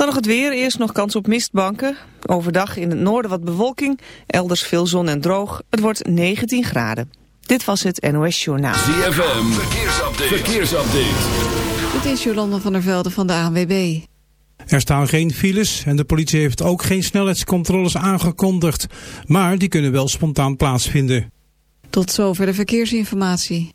Dan nog het weer. Eerst nog kans op mistbanken. Overdag in het noorden wat bewolking. Elders veel zon en droog. Het wordt 19 graden. Dit was het NOS Journaal. ZFM. Verkeersupdate. Verkeersupdate. Dit is Jolanda van der Velde van de ANWB. Er staan geen files en de politie heeft ook geen snelheidscontroles aangekondigd. Maar die kunnen wel spontaan plaatsvinden. Tot zover de verkeersinformatie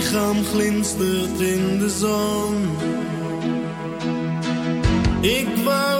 lichaam glinstert in de zon. Ik wou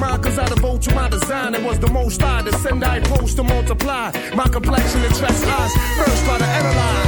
cause I devote to my design. It was the most I to send, I post to multiply. My complexion attracts eyes. First, try to analyze.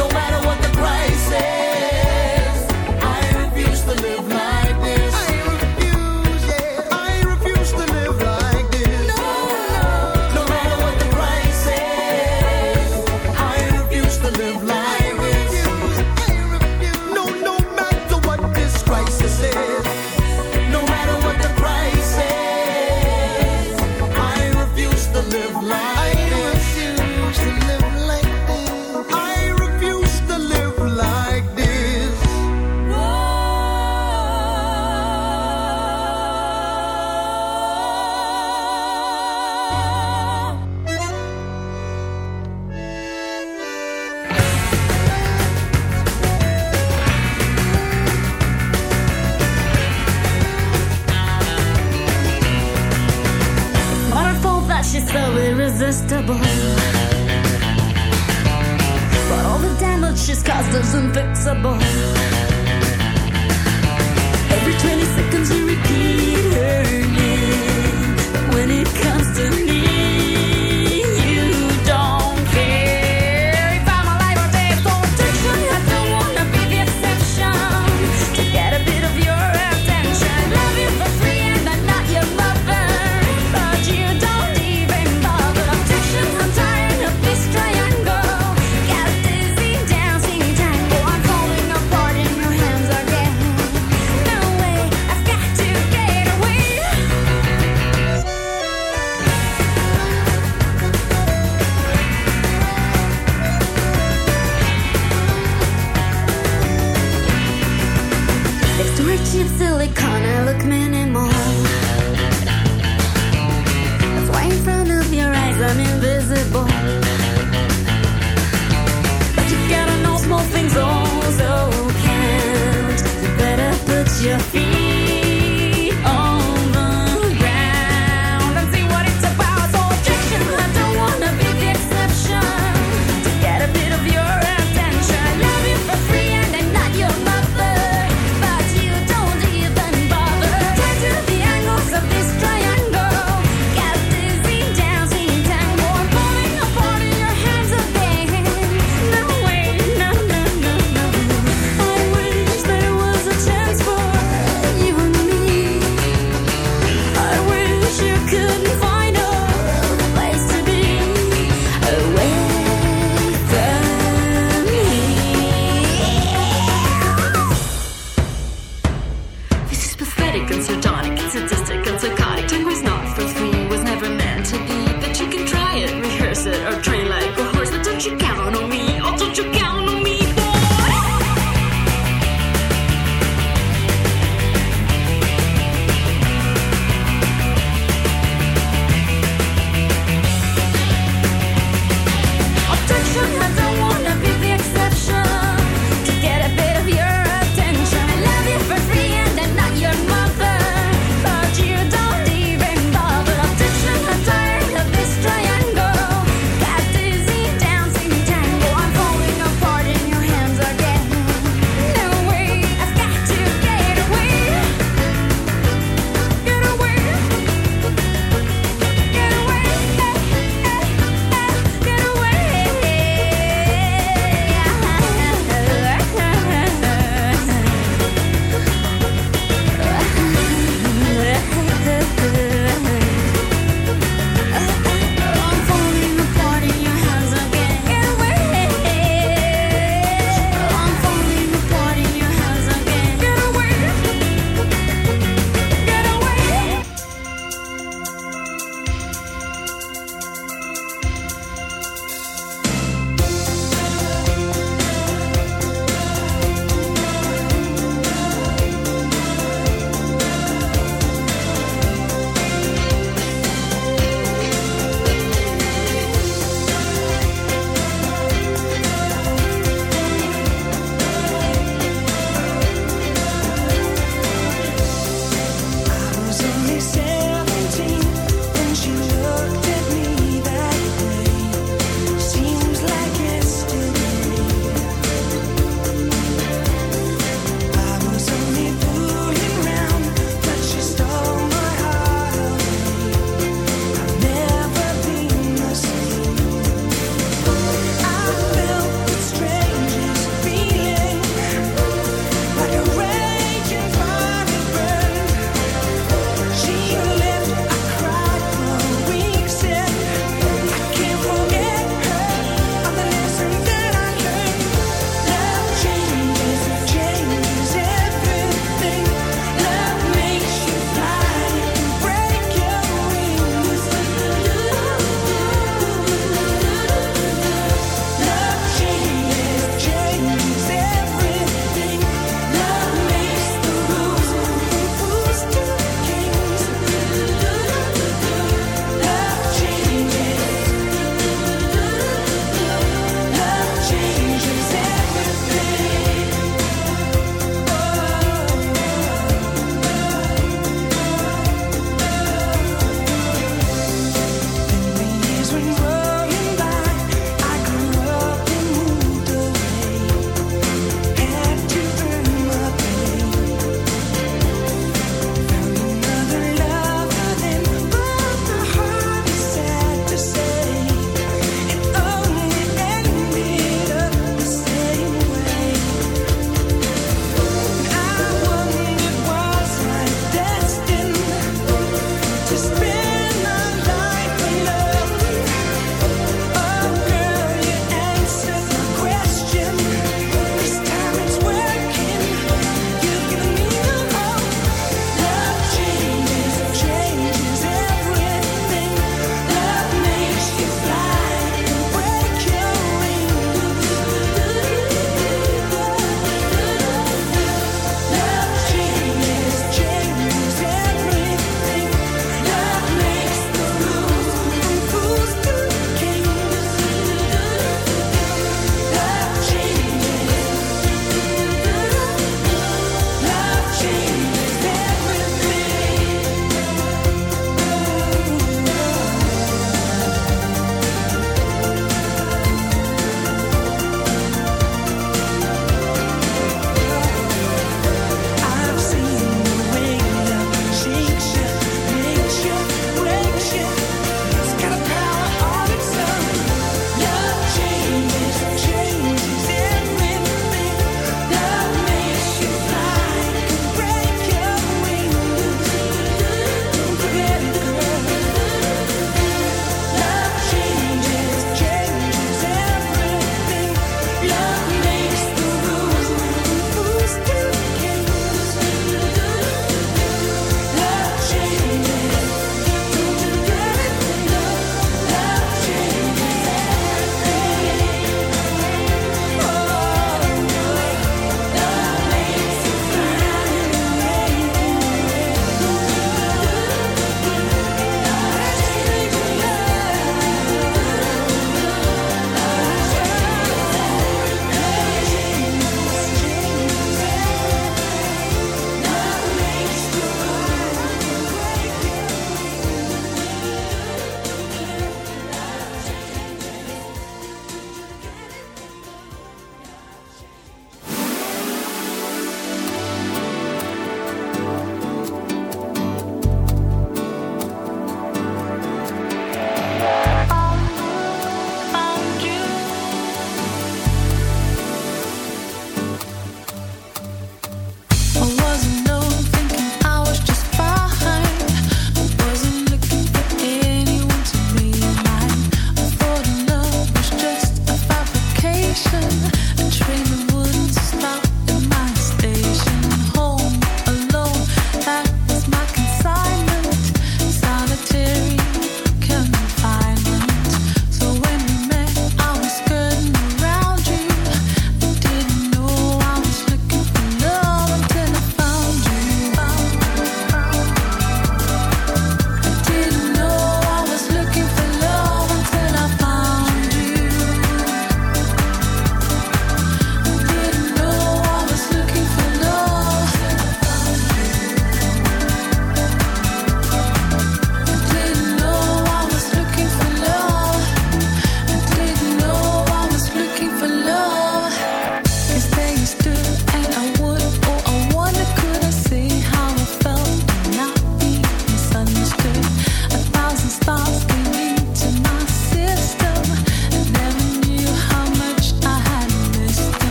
No matter what the price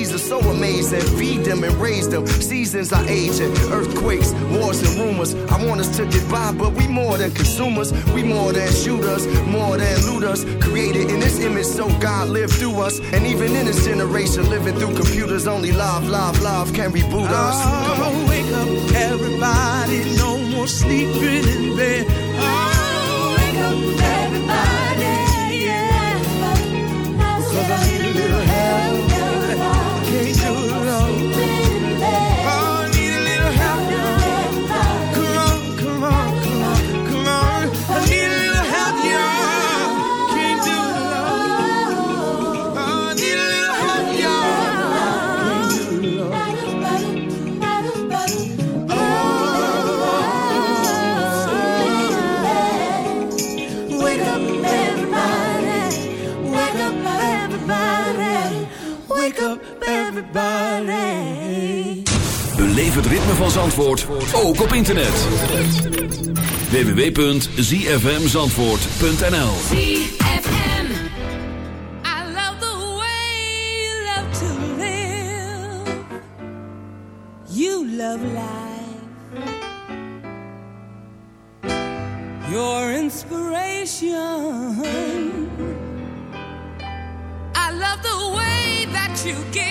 are so amazing. Feed them and raise them. Seasons are aging. Earthquakes, wars, and rumors. I want us to get by, but we more than consumers. We more than shooters, more than looters. Created in this image, so God lived through us. And even in this generation, living through computers, only love, love, love can reboot us. Come on. Oh, wake up, everybody. No more sleeping in bed. Oh, wake up, everybody. Yeah. Cause I need everybody. Beleef het ritme van Zandvoort, ook op internet. www.zfmzandvoort.nl ZFM. I love the way you love to live. You love life. Your inspiration. I love the way that you give.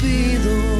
Cupido.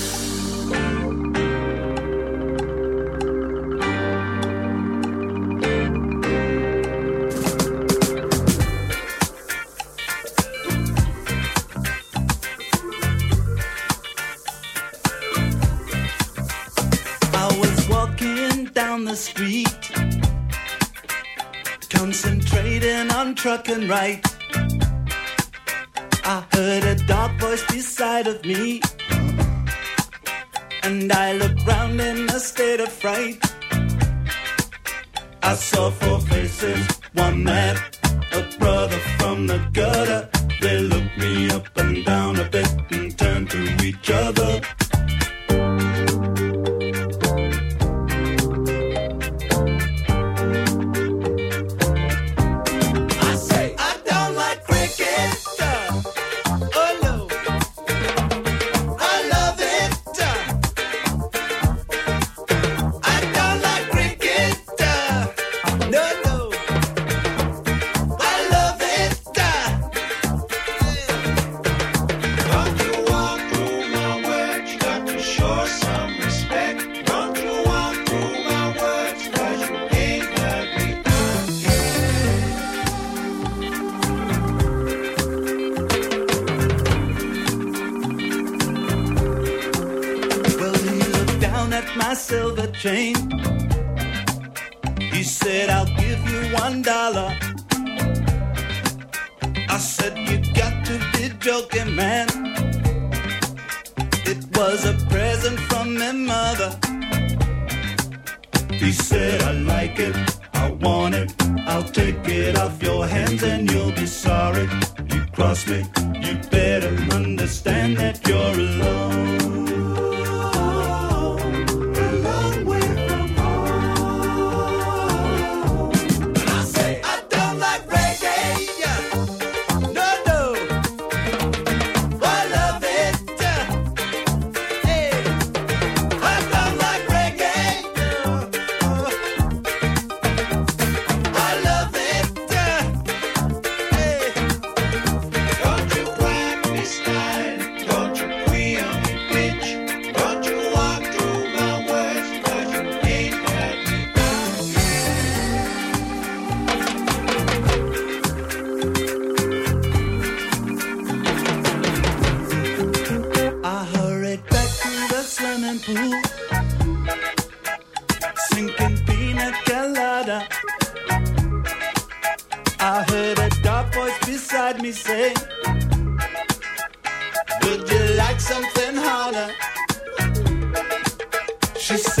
She said,